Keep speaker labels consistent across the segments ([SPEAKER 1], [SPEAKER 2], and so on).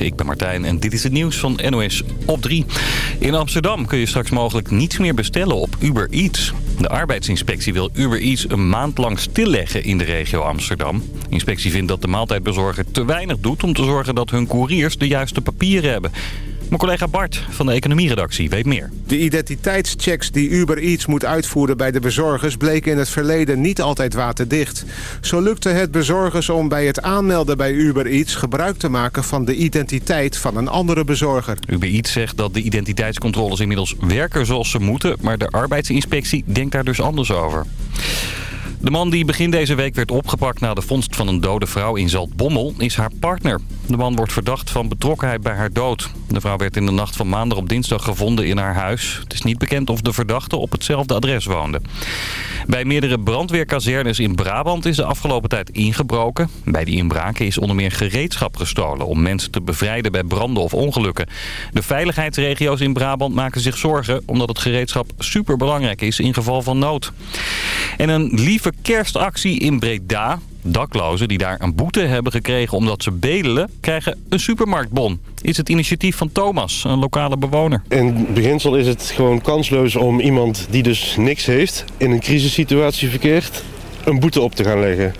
[SPEAKER 1] Ik ben Martijn en dit is het nieuws van NOS op 3. In Amsterdam kun je straks mogelijk niets meer bestellen op Uber Eats. De arbeidsinspectie wil Uber Eats een maand lang stilleggen in de regio Amsterdam. De inspectie vindt dat de maaltijdbezorger te weinig doet om te zorgen dat hun couriers de juiste papieren hebben. Mijn collega Bart van de economieredactie weet meer.
[SPEAKER 2] De identiteitschecks die Uber Eats moet uitvoeren bij de bezorgers... bleken in het verleden niet altijd waterdicht. Zo lukte het bezorgers om bij het aanmelden bij Uber Eats... gebruik te maken van de identiteit van een andere bezorger.
[SPEAKER 1] Uber Eats zegt dat de identiteitscontroles inmiddels werken zoals ze moeten... maar de arbeidsinspectie denkt daar dus anders over. De man die begin deze week werd opgepakt na de vondst van een dode vrouw in Zaltbommel is haar partner. De man wordt verdacht van betrokkenheid bij haar dood. De vrouw werd in de nacht van maandag op dinsdag gevonden in haar huis. Het is niet bekend of de verdachte op hetzelfde adres woonde. Bij meerdere brandweerkazernes in Brabant is de afgelopen tijd ingebroken. Bij die inbraken is onder meer gereedschap gestolen om mensen te bevrijden bij branden of ongelukken. De veiligheidsregio's in Brabant maken zich zorgen omdat het gereedschap superbelangrijk is in geval van nood. En een lieve kerstactie in Breda. Daklozen die daar een boete hebben gekregen omdat ze bedelen, krijgen een supermarktbon. Is het initiatief van Thomas, een lokale bewoner.
[SPEAKER 3] In beginsel is het gewoon kansloos om iemand die dus niks heeft... in een crisissituatie verkeert, een boete op te gaan leggen.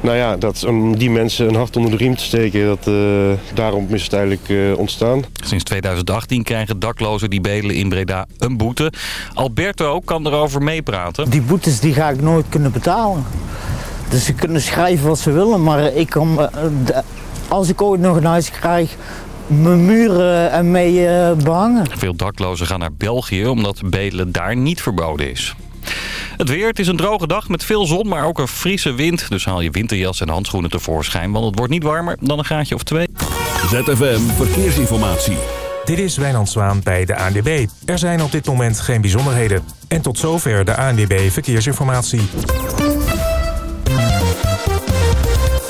[SPEAKER 3] Nou ja, dat, om die mensen een hart onder de riem te steken, dat, uh, daarom is het eigenlijk uh, ontstaan.
[SPEAKER 1] Sinds 2018 krijgen daklozen die bedelen in Breda een boete. Alberto kan erover meepraten.
[SPEAKER 4] Die boetes die ga ik nooit kunnen betalen. Dus ze kunnen schrijven wat ze willen, maar ik kan, als ik ooit nog een huis krijg, mijn muren ermee behangen.
[SPEAKER 1] Veel daklozen gaan naar België omdat bedelen daar niet verboden is. Het weer, het is een droge dag met veel zon, maar ook een frisse wind. Dus haal je winterjas en handschoenen tevoorschijn, want het wordt niet warmer dan een graadje of twee.
[SPEAKER 5] ZFM Verkeersinformatie.
[SPEAKER 6] Dit is Wijnand Zwaan bij de ANWB. Er zijn op dit moment geen bijzonderheden. En tot zover de ANWB Verkeersinformatie.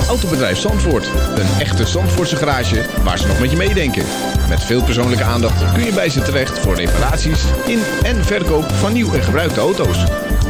[SPEAKER 7] Autobedrijf Zandvoort. Een echte Zandvoortse garage waar ze nog met je meedenken. Met veel persoonlijke aandacht kun je bij ze terecht voor reparaties in en verkoop van nieuw en gebruikte auto's.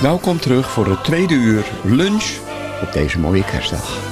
[SPEAKER 8] Welkom terug voor het tweede uur lunch op deze mooie kerstdag.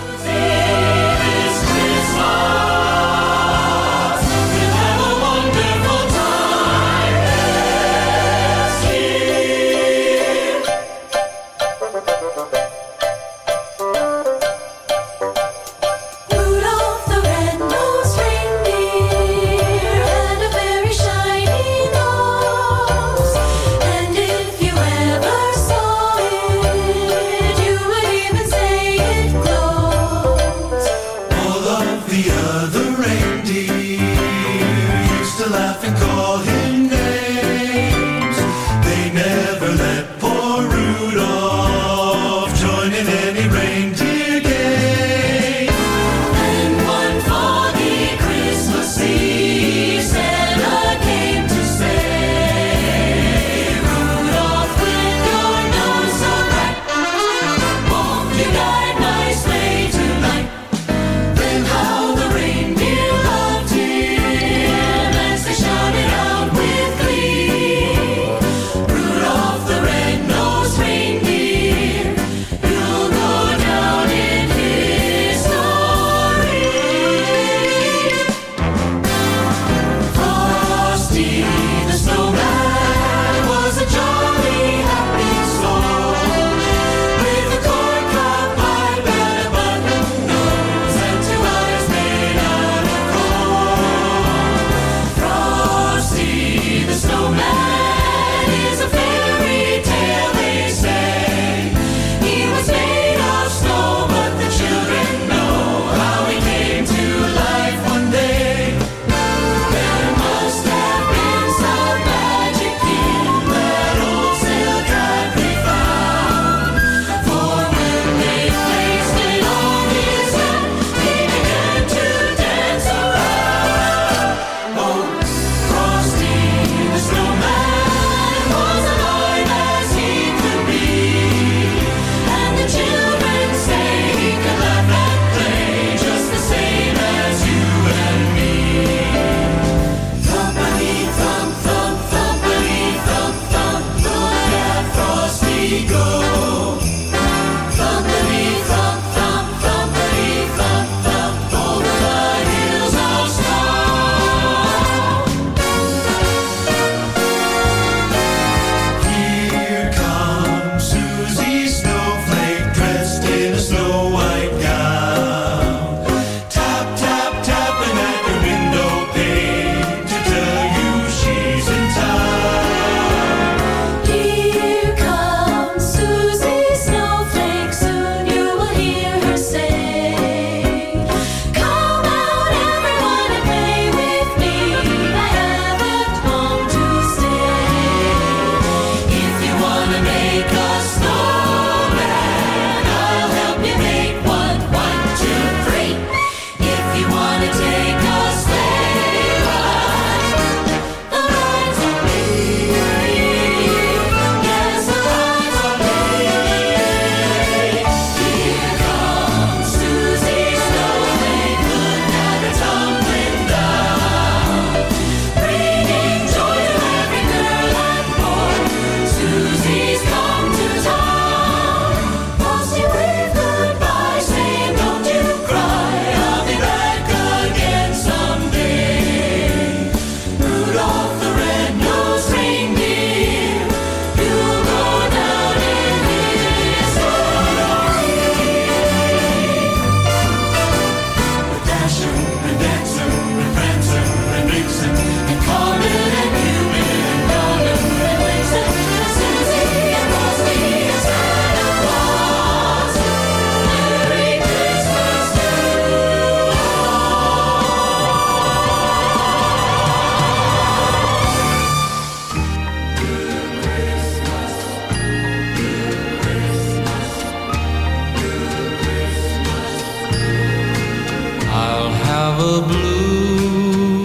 [SPEAKER 9] Have a blue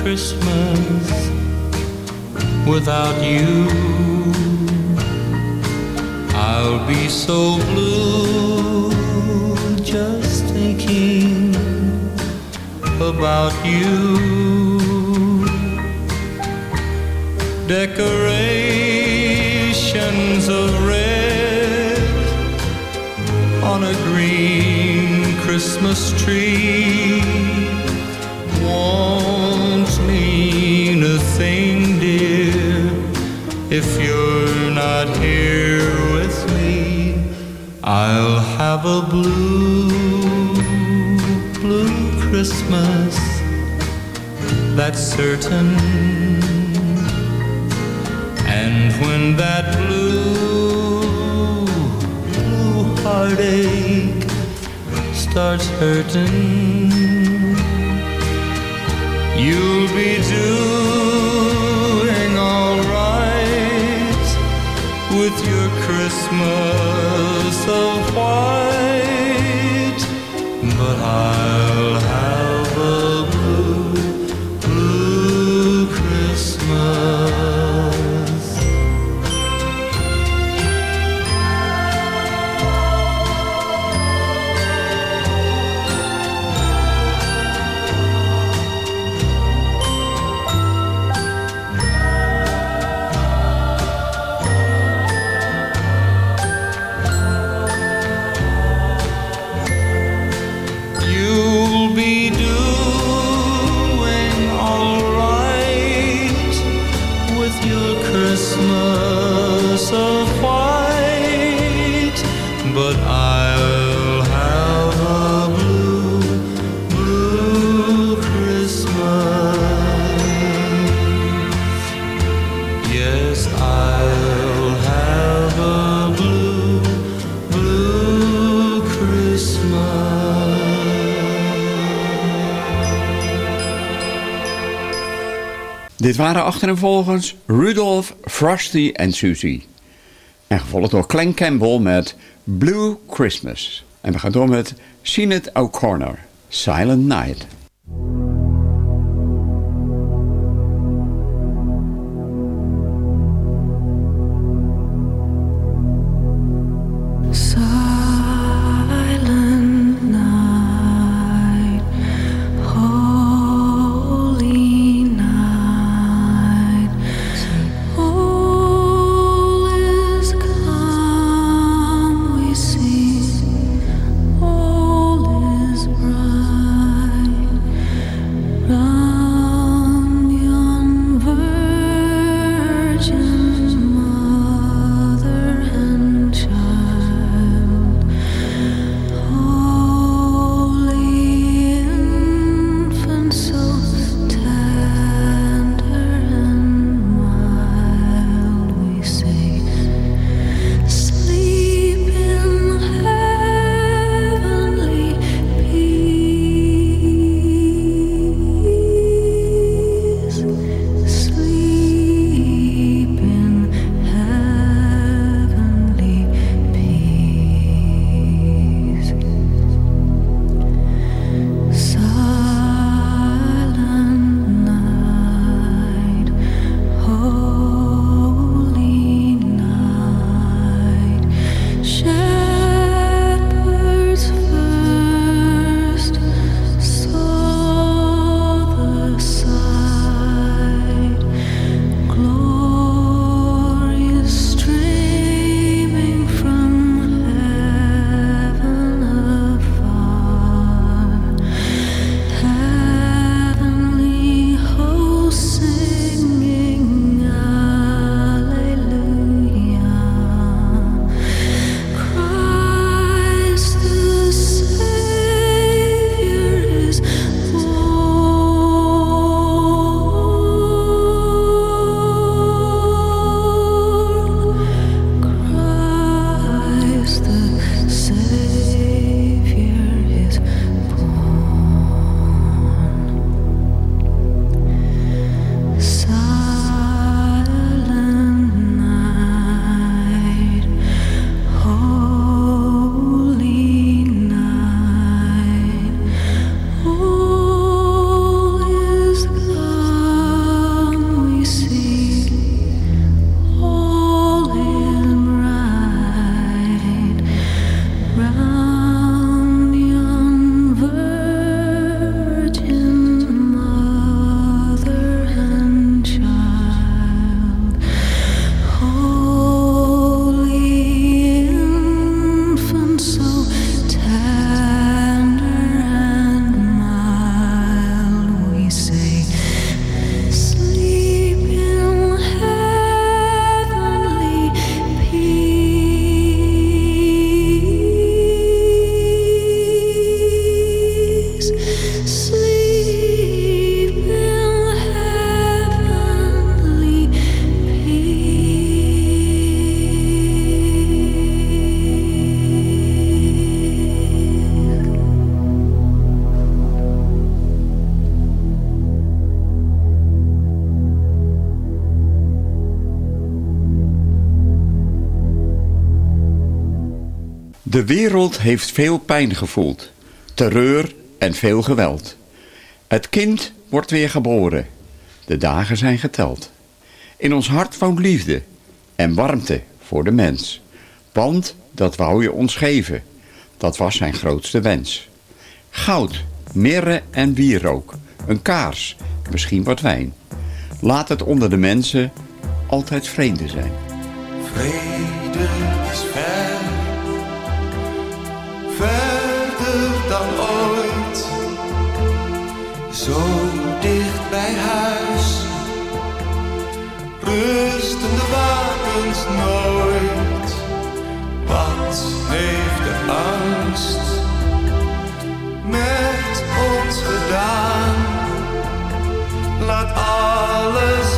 [SPEAKER 9] Christmas without you. I'll be so blue just thinking about you. Decorations Christmas tree won't mean a thing, dear, if you're not here with me. I'll have a blue, blue Christmas, that's certain. And when that blue, blue heartache starts hurting, you'll be doing alright with your Christmas of white. Christmas
[SPEAKER 8] Dit waren achtereenvolgens Rudolph, Frosty en Susie. En gevolgd door Clan Campbell met Blue Christmas. En we gaan door met Sinead O'Connor, Silent Night. Wereld heeft veel pijn gevoeld, terreur en veel geweld. Het kind wordt weer geboren. De dagen zijn geteld. In ons hart woont liefde en warmte voor de mens. Want dat wou je ons geven. Dat was zijn grootste wens. Goud, mirre en wierook. Een kaars, misschien wat wijn. Laat het onder de mensen altijd vrede zijn.
[SPEAKER 9] Vrede is ver, dan ooit. Zo dicht bij huis, rusten de wapens nooit. Wat heeft de angst met ons gedaan? Laat alles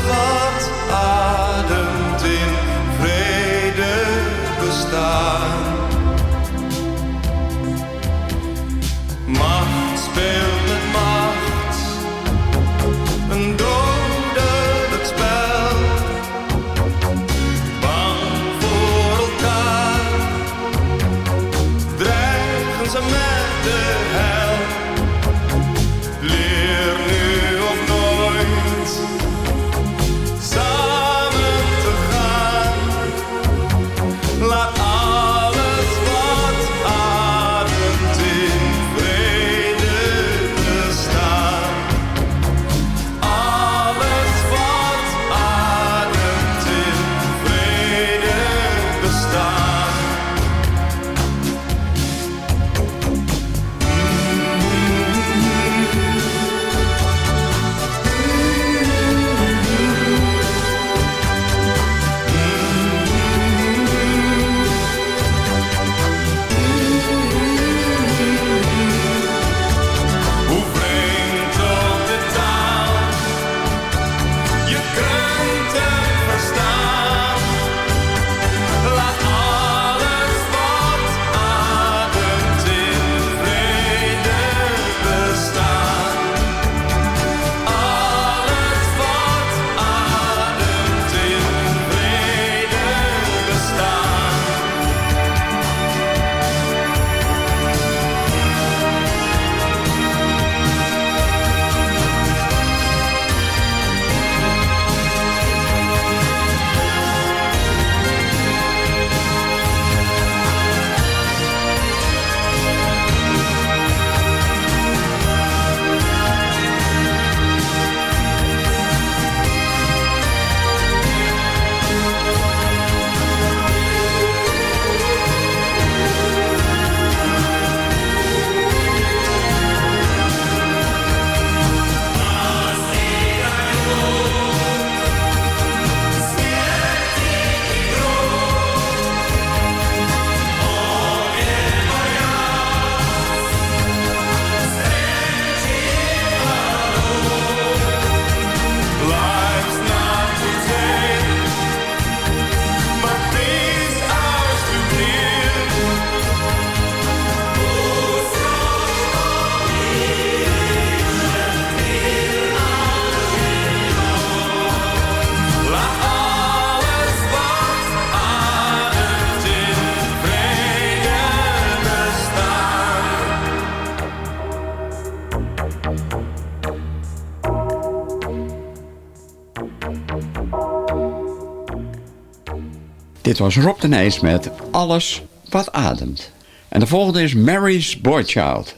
[SPEAKER 8] Dit was Rob de Nijs met Alles wat ademt. En de volgende is Mary's Boy Child,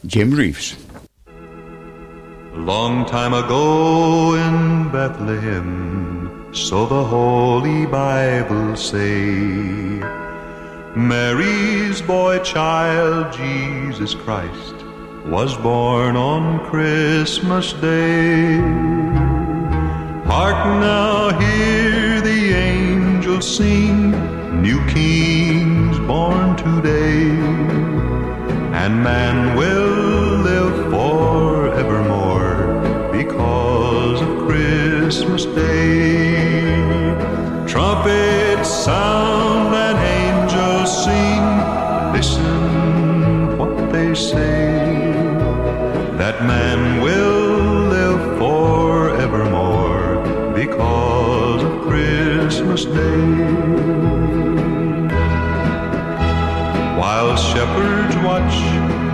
[SPEAKER 8] Jim Reeves.
[SPEAKER 10] Long time ago in Bethlehem, so the Holy Bible say, Mary's boy child, Jesus Christ, was born on Christmas Day. Hark now, hear sing, new kings born today, and man will live forevermore because of Christmas Day. Trumpets sound and angels sing, listen what they say, that man will Christmas Day. While shepherds watch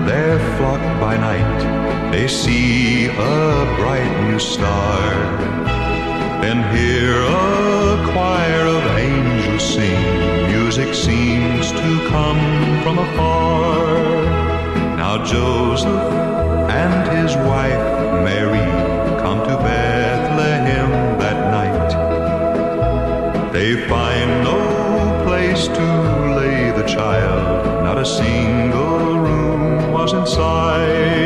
[SPEAKER 10] their flock by night, they see a bright new star. Then hear a choir of angels sing. Music seems to come from afar. Now Joseph and his wife Mary They find no place to lay the child, not a single room was in sight.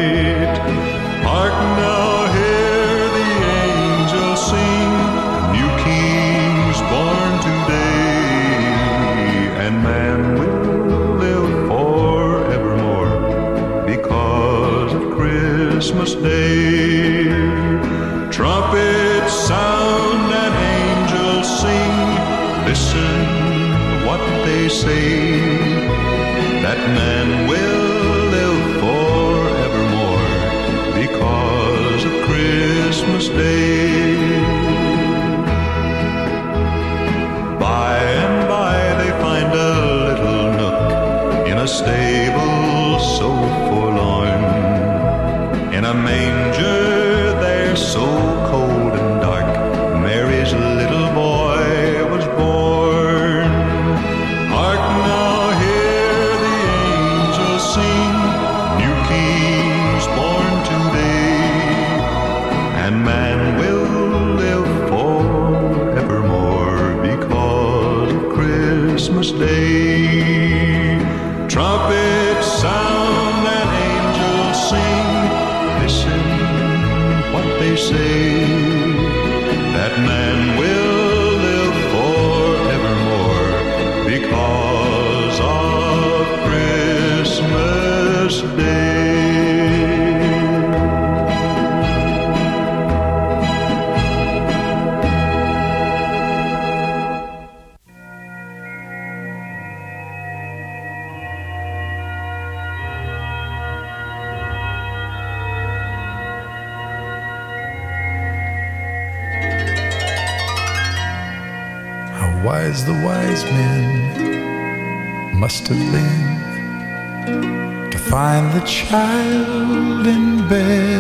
[SPEAKER 11] child in Bethlehem.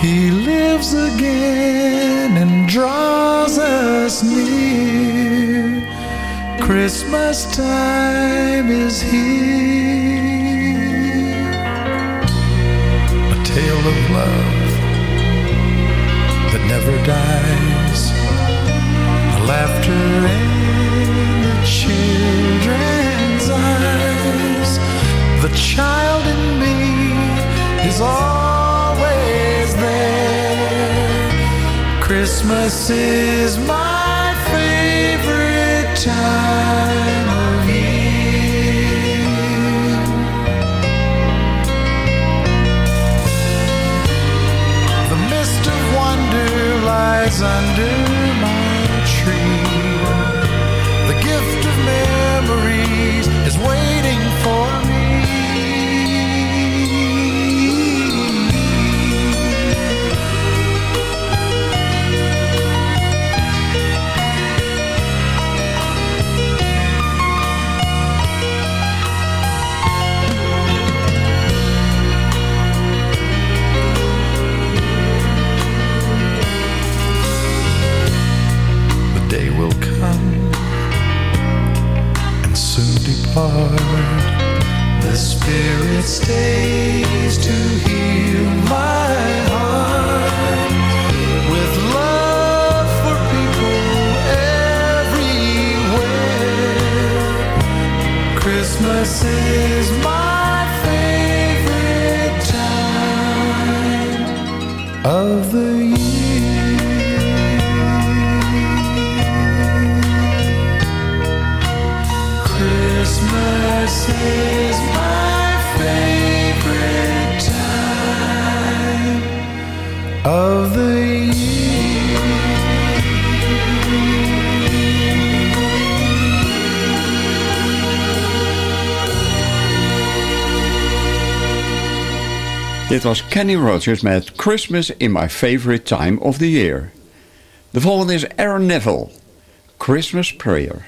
[SPEAKER 11] He lives again and draws us near. Christmas time is here. A tale of love that never dies. A laughter child in me is always there. Christmas is my favorite time of year. The mist of wonder lies under.
[SPEAKER 8] Dit was Kenny Rogers met Christmas in my favorite time of the year. De volgende is Aaron Neville. Christmas Prayer.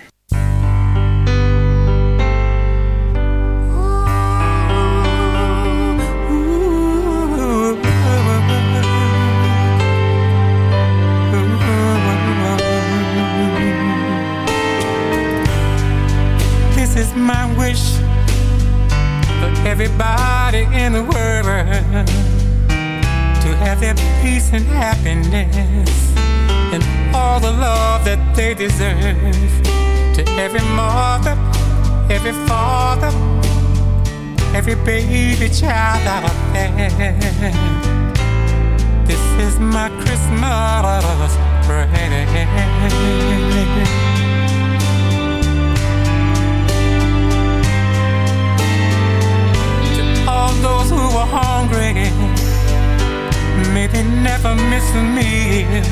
[SPEAKER 12] This is my wish for everybody in the to have their peace and happiness and all the love that they deserve. To every mother, every father, every baby child out there. This is my Christmas a meal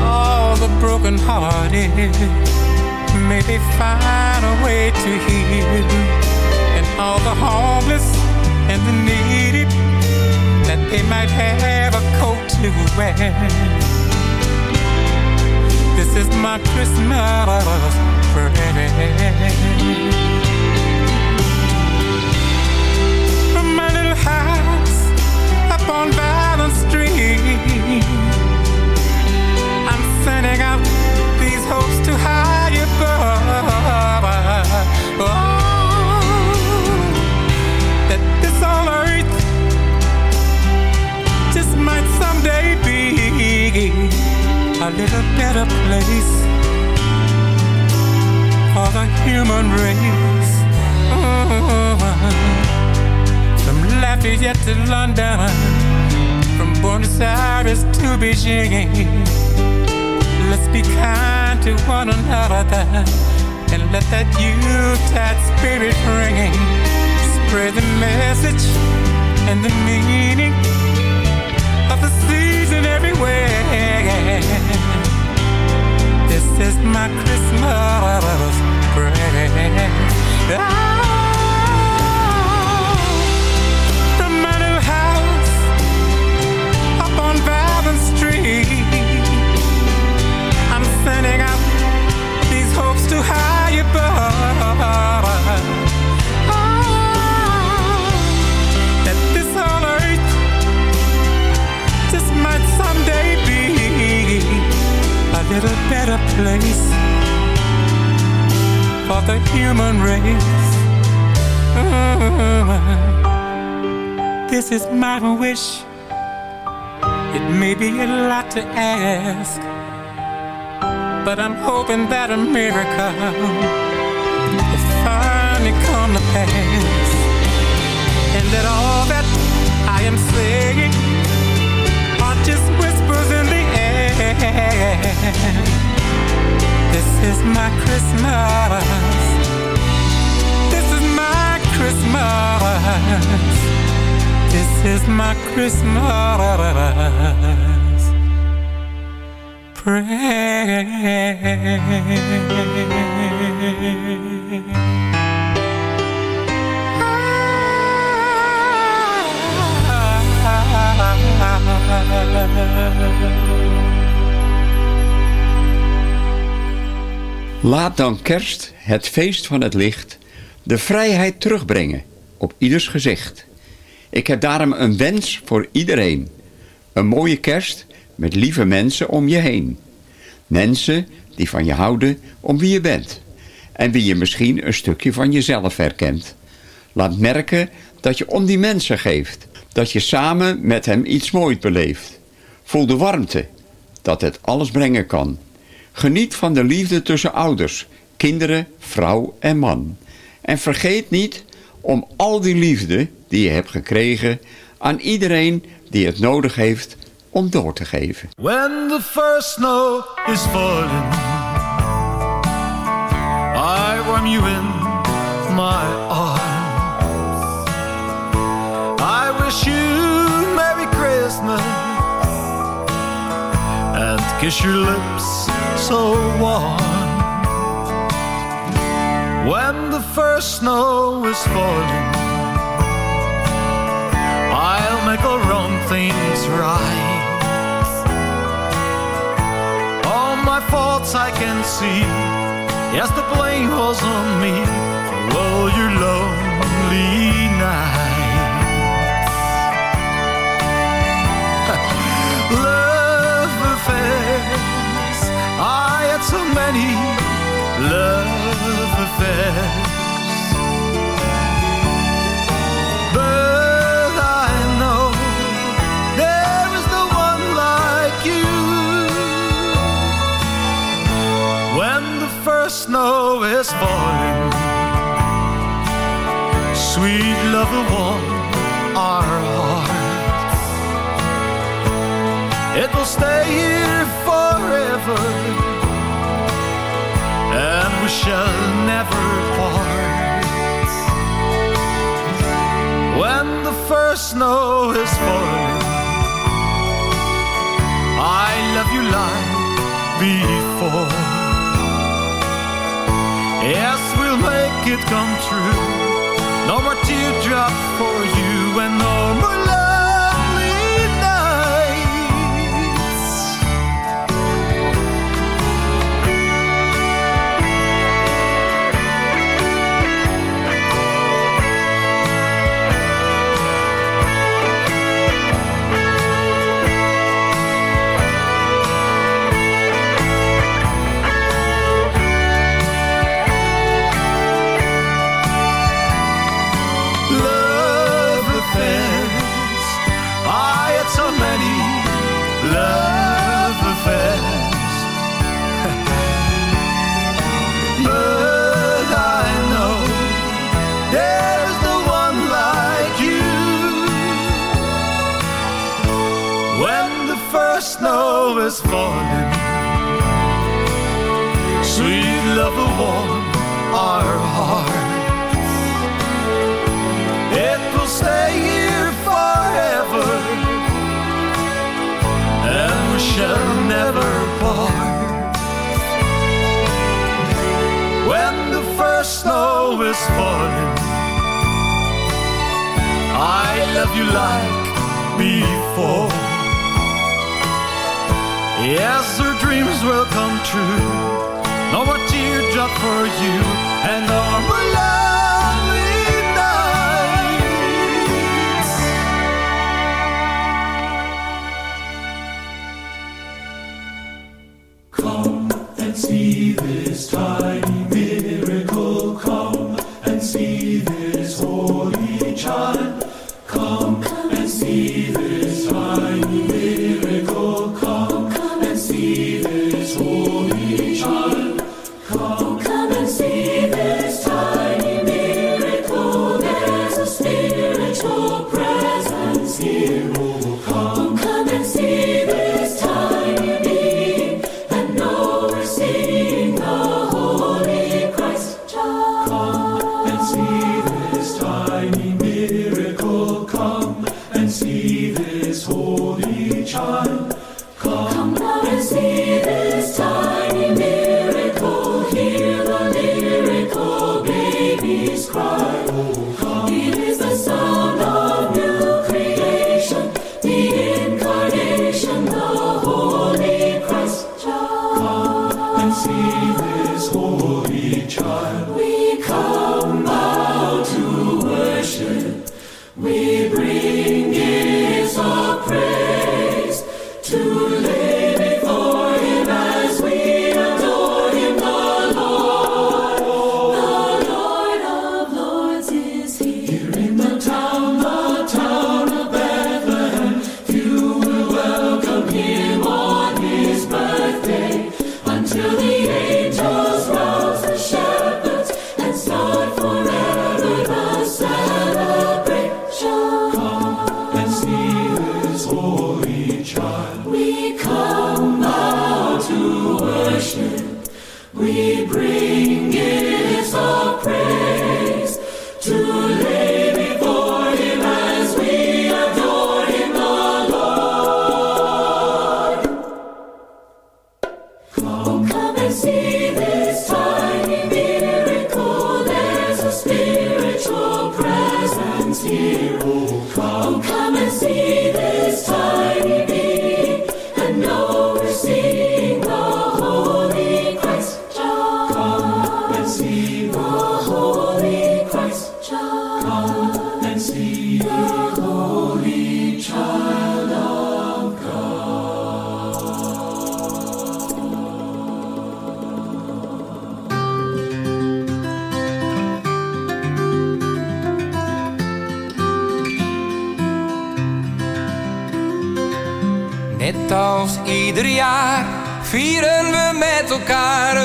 [SPEAKER 12] all the broken hearted may find a way to heal. And all the homeless and the needy that they might have a coat to wear. This is my Christmas prayer. On Street. I'm sending out these hopes to high above. Oh, that this on earth just might someday be a little better place for the human race. Oh, from Lafayette to London, from Buenos Aires to Beijing. Let's be kind to one another and let that Yuletide spirit ring. Spread the message and the meaning of the season everywhere. This is my Christmas prayer. These hopes to high above. That this earth just might someday be a little better place for the human race. Mm. This is my wish. It may be a lot to ask, but I'm hoping that a miracle will finally come to pass, and that all that I am saying are just whispers in the air. This is my Christmas. This is my Christmas. This is my Christmas
[SPEAKER 8] Laat dan kerst, het feest van het licht, de vrijheid terugbrengen op ieders gezicht. Ik heb daarom een wens voor iedereen. Een mooie kerst met lieve mensen om je heen. Mensen die van je houden om wie je bent. En wie je misschien een stukje van jezelf herkent. Laat merken dat je om die mensen geeft. Dat je samen met hem iets moois beleeft. Voel de warmte, dat het alles brengen kan. Geniet van de liefde tussen ouders, kinderen, vrouw en man. En vergeet niet om al die liefde die je hebt gekregen... aan iedereen die het nodig heeft om door te geven.
[SPEAKER 11] When the first snow is falling, I warm you in my arms. I wish you Merry Christmas and kiss your lips so warm. When the first snow is falling, I'll make all wrong things right. Faults I can see. Yes, the blame was on me for all your lonely nights. love affairs. I had so many love affairs. has fallen Sweet lover warm our hearts. It will stay here forever And we shall never part. When the first snow is falling I love you like before. Yes, we'll make it come true. No more teardrop for you and no more
[SPEAKER 13] Net als ieder jaar vieren we met elkaar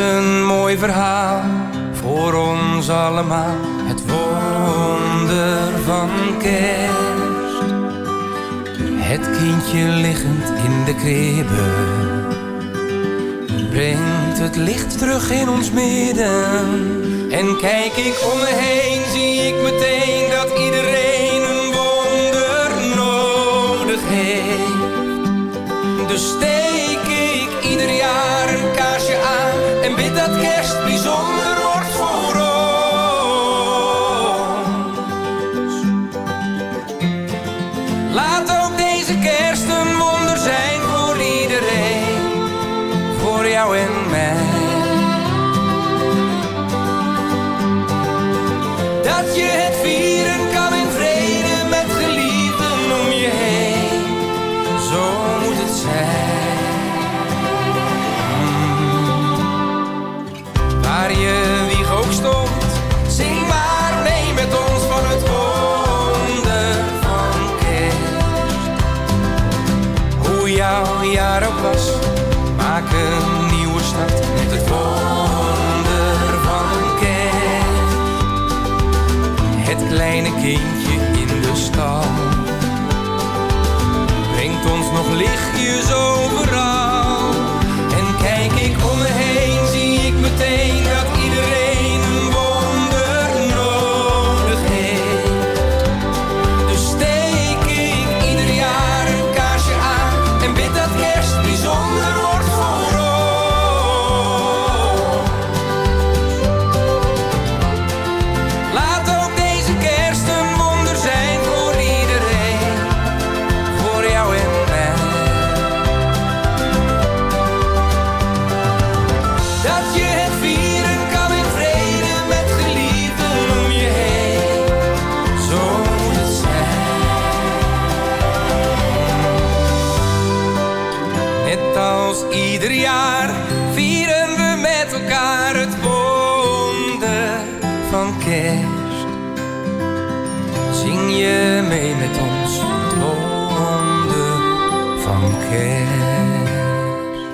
[SPEAKER 13] een mooi verhaal voor ons allemaal, het wonder van kerst. Het kindje liggend in de kribbe brengt het licht terug in ons midden. En kijk ik om me heen, zie ik meteen dat iedereen een wonder nodig heeft. Dus steek ik ieder jaar een aan en bid dat kerst bijzonder Maak een nieuwe start met het wonder van een kerk. Het kleine kind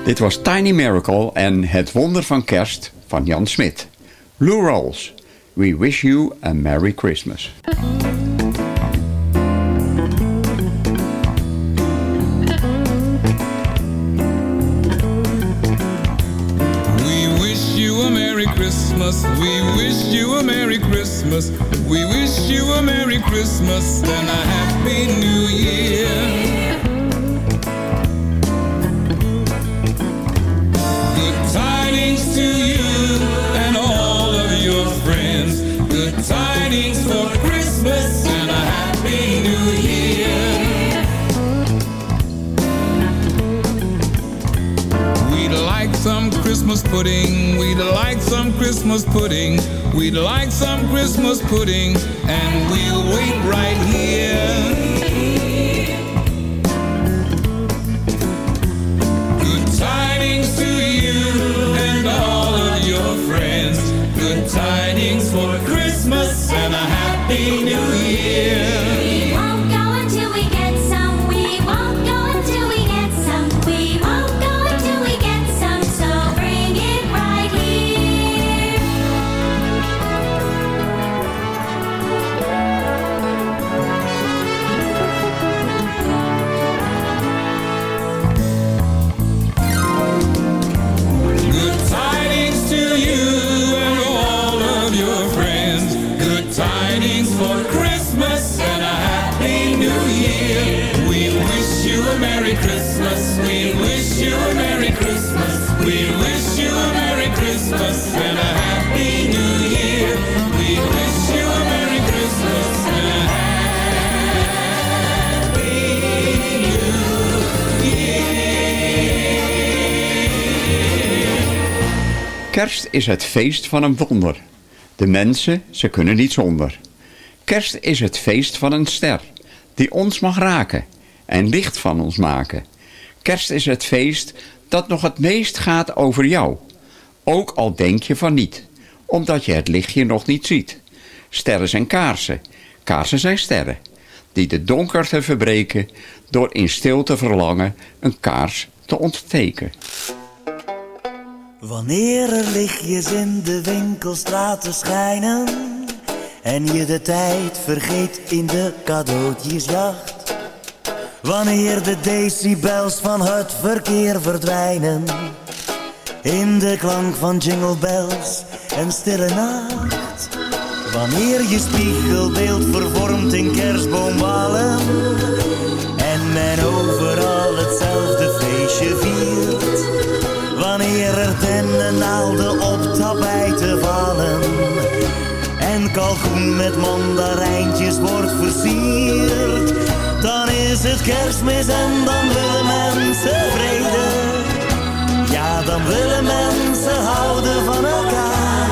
[SPEAKER 8] Dit was Tiny Miracle en Het Wonder van Kerst van Jan Smit. Lou Rawls, We Wish You a Merry Christmas.
[SPEAKER 14] We'd like some Christmas pudding. We'd like some Christmas pudding. And we'll wait right here. Good tidings to you and all of your friends. Good tidings for Christmas and a Happy New Year.
[SPEAKER 8] Kerst is het feest van een wonder. De mensen, ze kunnen niet zonder. Kerst is het feest van een ster, die ons mag raken en licht van ons maken. Kerst is het feest dat nog het meest gaat over jou. Ook al denk je van niet, omdat je het lichtje nog niet ziet. Sterren zijn kaarsen, kaarsen zijn sterren. die de donkerte verbreken door in stilte verlangen een kaars te ontsteken.
[SPEAKER 15] Wanneer er lichtjes in de winkelstraten schijnen en je de tijd vergeet in de cadeautjesjacht. Wanneer de decibels van het verkeer verdwijnen in de klank van jingle bells en stille nacht. Wanneer je spiegelbeeld vervormt in kerstboombalen en men overal hetzelfde feestje viert. Wanneer er dennennaalden op tapijten vallen en kalkoen met mandarijntjes wordt versierd, dan is het kerstmis en dan willen mensen vrede. Ja, dan willen mensen houden van elkaar.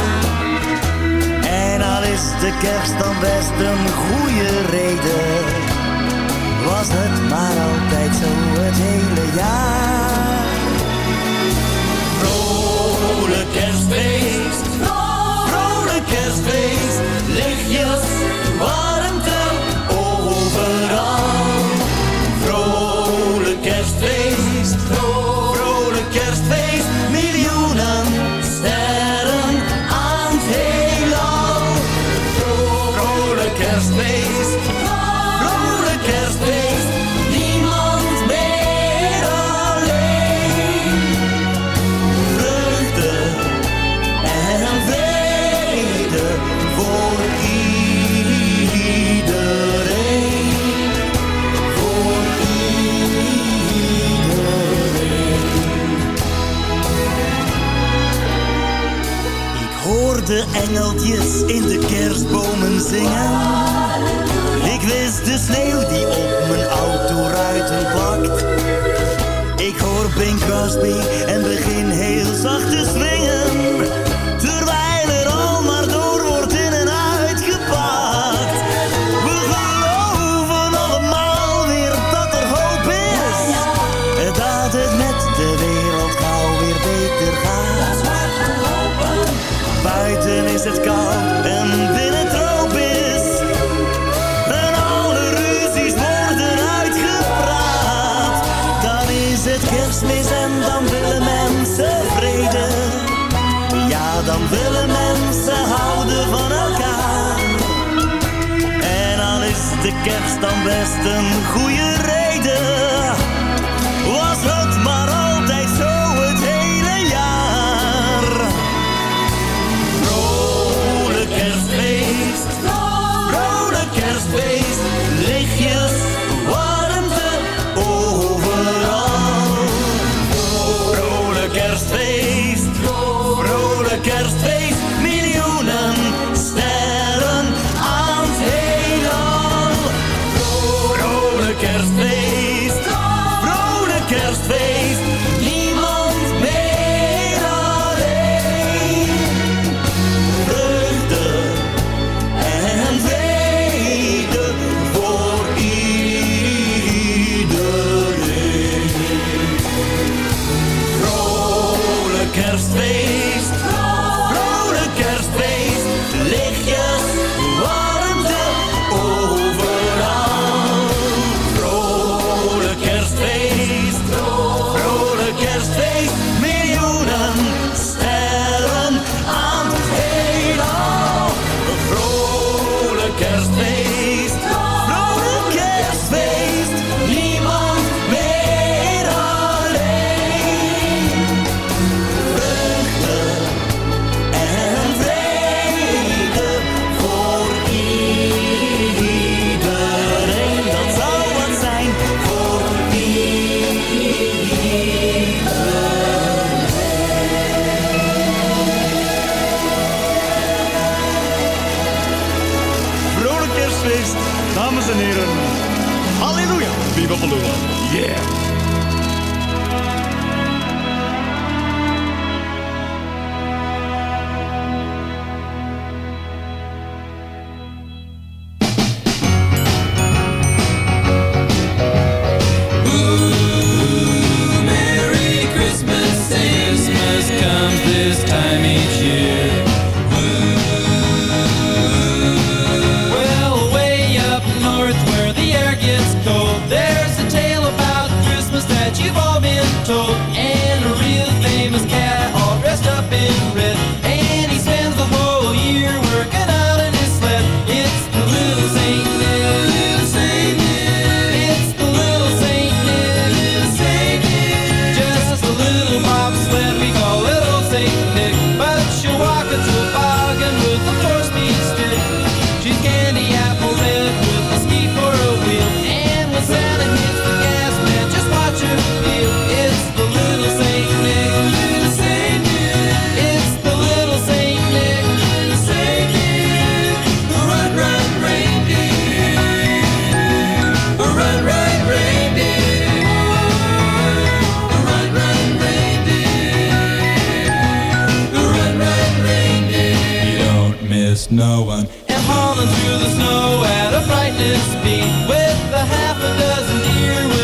[SPEAKER 15] En al is de kerst dan best een goede reden, was het maar altijd zo het hele jaar. Kerstfeest, vrolijk kerstfeest, lichtjes, engeltjes in de kerstbomen zingen. Ik wist de sneeuw die op mijn autoruiten plakt. Ik hoor Bing Crosby en begin heel zacht
[SPEAKER 14] no one.
[SPEAKER 13] and hauling through the snow at a frightening speed with a half a dozen deer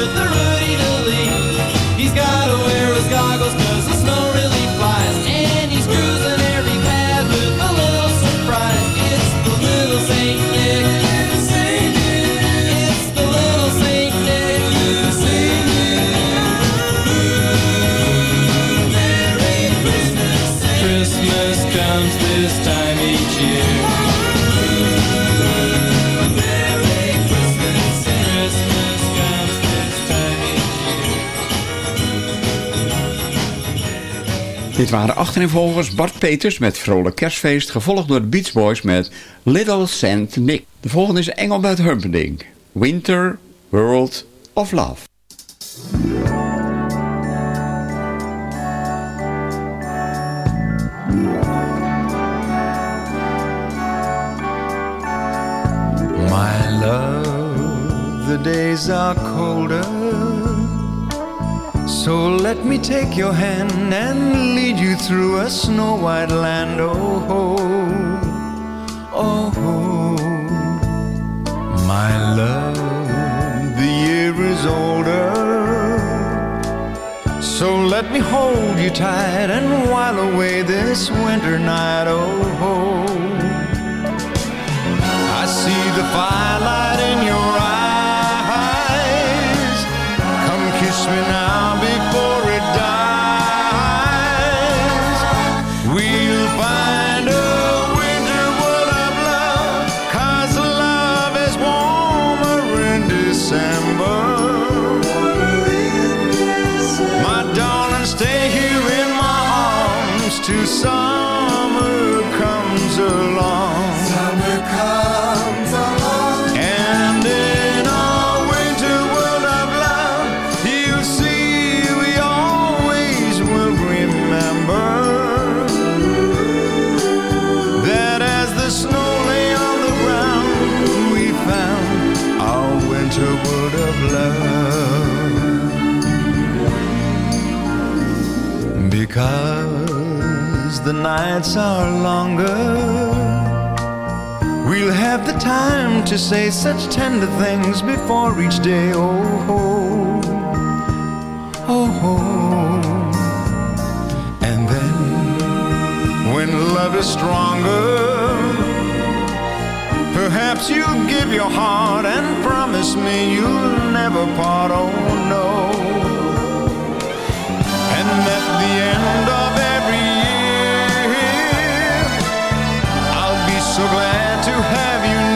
[SPEAKER 8] Dit waren achtereenvolgers Bart Peters met Vrolijk Kerstfeest... gevolgd door de Beach Boys met Little Saint Nick. De volgende is Engelbert Humperdinck. Winter World of Love.
[SPEAKER 11] My love, the days are colder. So let me take your hand and lead you through a snow white land. Oh, oh, oh, my love, the year is older. So let me hold you tight and while away this winter night. Oh, oh. I see the firelight in till summer comes along. Summer comes the nights are longer, we'll have the time to say such tender things before each day. Oh, oh, oh, oh. And then, when love is stronger, Perhaps you'll give your heart and promise me you'll never part, oh no. And at the end of so glad to have you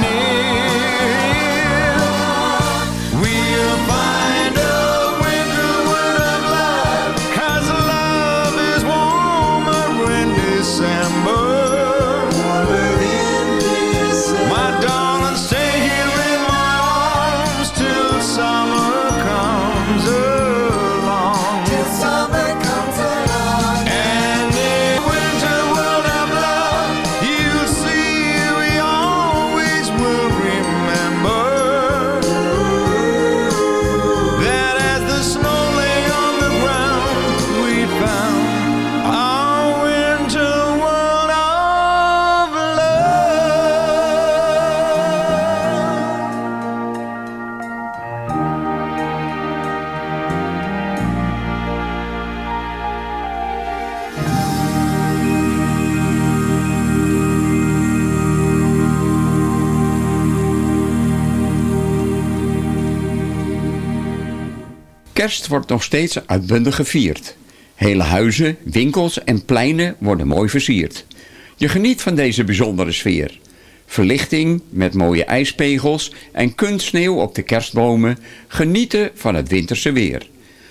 [SPEAKER 8] Kerst wordt nog steeds uitbundig gevierd. Hele huizen, winkels en pleinen worden mooi versierd. Je geniet van deze bijzondere sfeer. Verlichting met mooie ijspegels en kunstsneeuw op de kerstbomen. Genieten van het winterse weer.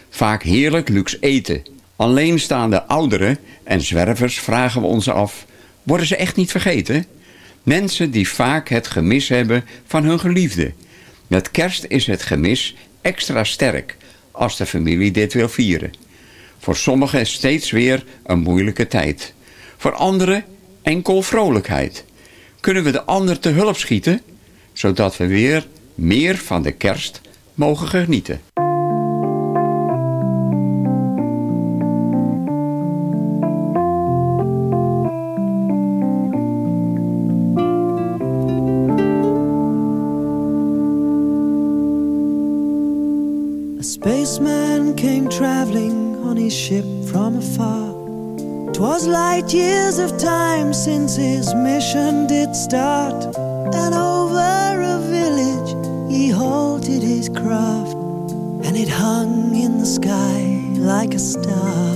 [SPEAKER 8] Vaak heerlijk luxe eten. Alleenstaande ouderen en zwervers vragen we ons af... worden ze echt niet vergeten? Mensen die vaak het gemis hebben van hun geliefde. Met kerst is het gemis extra sterk als de familie dit wil vieren. Voor sommigen steeds weer een moeilijke tijd. Voor anderen enkel vrolijkheid. Kunnen we de ander te hulp schieten, zodat we weer meer van de kerst mogen genieten.
[SPEAKER 16] Ship from afar. 'Twas light years of time since his mission did start. And over a village he halted his craft, and it hung in the sky like a star.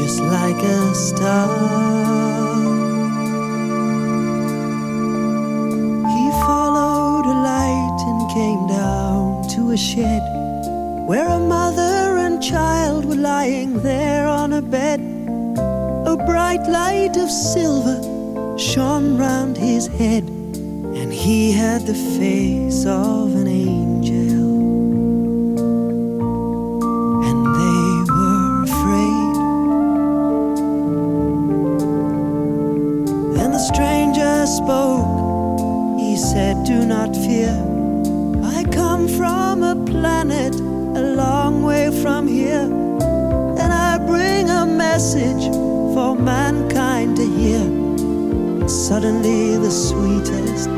[SPEAKER 16] Just like a star. He followed a light and came down to a shed where a mother and child were lying there on a bed. A bright light of silver shone round his head, and he had the face of an angel. And they were afraid. Then the stranger spoke. He said, Do not fear. I come from a planet from here. And I bring a message for mankind to hear. Suddenly, the sweetest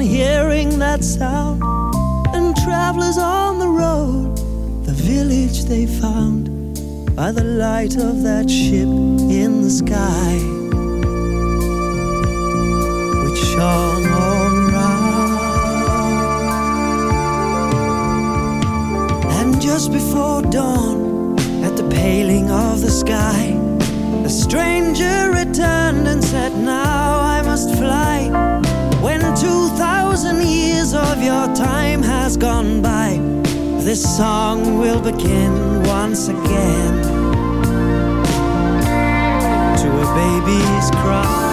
[SPEAKER 16] on hearing that sound. And travelers on the road, the village they found by the light of that ship in the sky, which shone all around. And just before dawn, at the paling of the sky, a stranger returned and said, Now I must fly. Time has gone by, this song will begin once again to a baby's cry.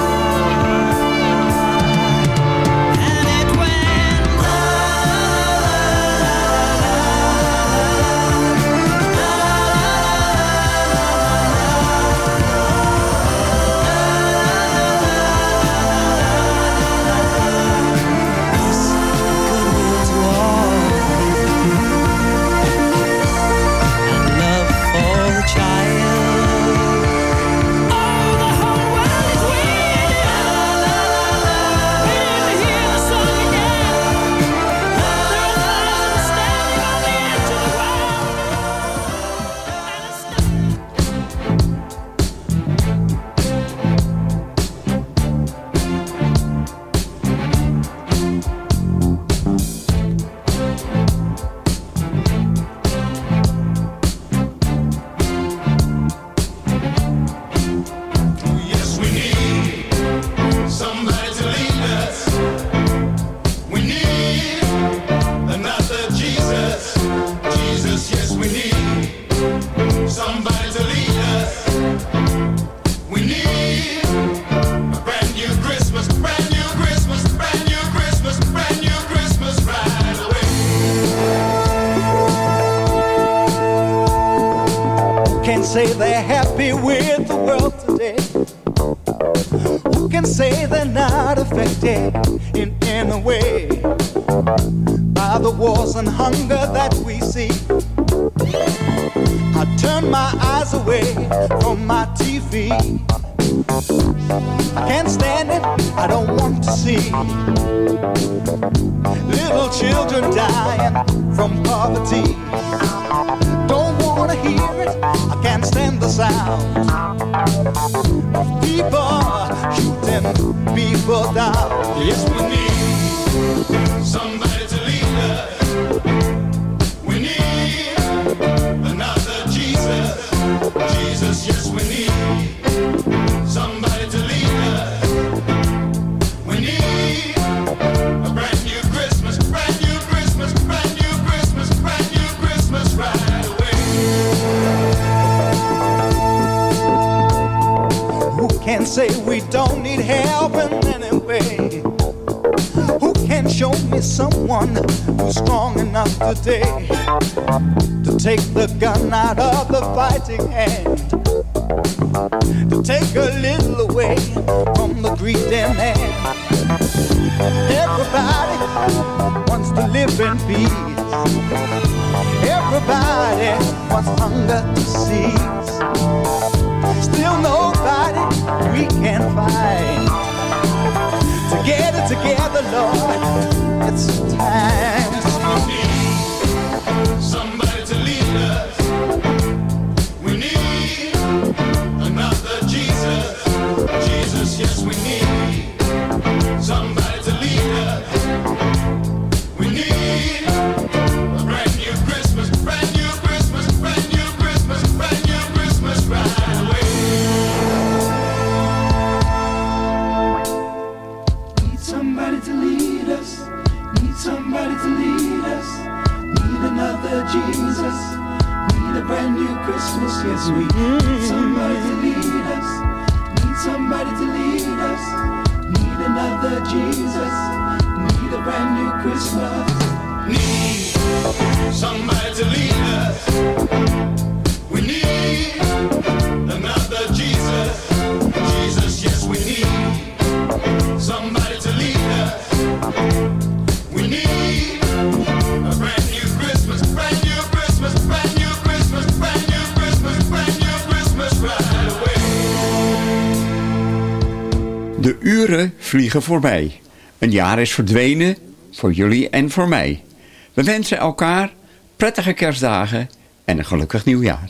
[SPEAKER 17] Say they're happy with the world today? Who can say they're not affected in any way by the wars and hunger that we see? I turn my eyes away from my TV. I can't stand it, I don't want to see little children dying from poverty. Wanna hear it, I can't stand the sound of people shooting people down.
[SPEAKER 18] Yes, we need
[SPEAKER 17] can say we don't need help in any way? Who can show me someone who's strong enough today to take the gun out of the fighting hand? To take a little away from the greedy man. Everybody wants to live in peace. Everybody wants hunger to cease. Still nobody we can find Together, together, Lord.
[SPEAKER 19] Vliegen voorbij. Een jaar is verdwenen voor jullie en voor mij. We wensen elkaar prettige kerstdagen en een gelukkig nieuwjaar.